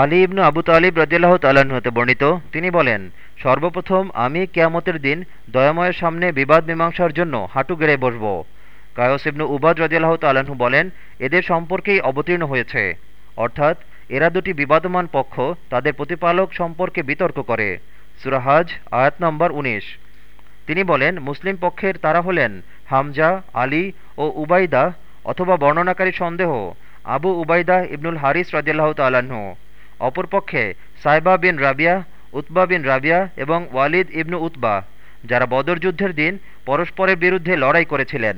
আলী ইবনু আবু তালিব রদিল্লাহ তাল্লাহ্ন হতে বর্ণিত। তিনি বলেন, সর্বপ্রথম আমি কেয়ামতের দিন দয়াময়ের সামনে বিবাদ মীমাংসার জন্য হাঁটু গেড়ে বসব। কায়স ইবনু উবাদ রদিয়াল্লাহ তাল্লাহ্ন বলেন, এদের সম্পর্কেই অবতীর্ণ হয়েছে। অর্থাৎ এরা দুটি বিবাদমান পক্ষ, তাদের প্রতিপালক সম্পর্কে বিতর্ক করে। সুরাহাজ আয়াত নম্বর উনিশ। তিনি বলেন, মুসলিম পক্ষের তারা হলেন হামজা, আলী ও উবাইদা অথবা বর্ণনাকারী সন্দেহ, আবু উবাইদা ইবনুল হারিস রদিয়াল্লাহ তাল্লাহ্ন অপরপক্ষে সাইবা বিন রাবিয়া, উতবা বিন রাবিয়া এবং ওয়ালিদ ইবনু উতবা, যারা বদর যুদ্ধের দিন পরস্পরের বিরুদ্ধে লড়াই করেছিলেন।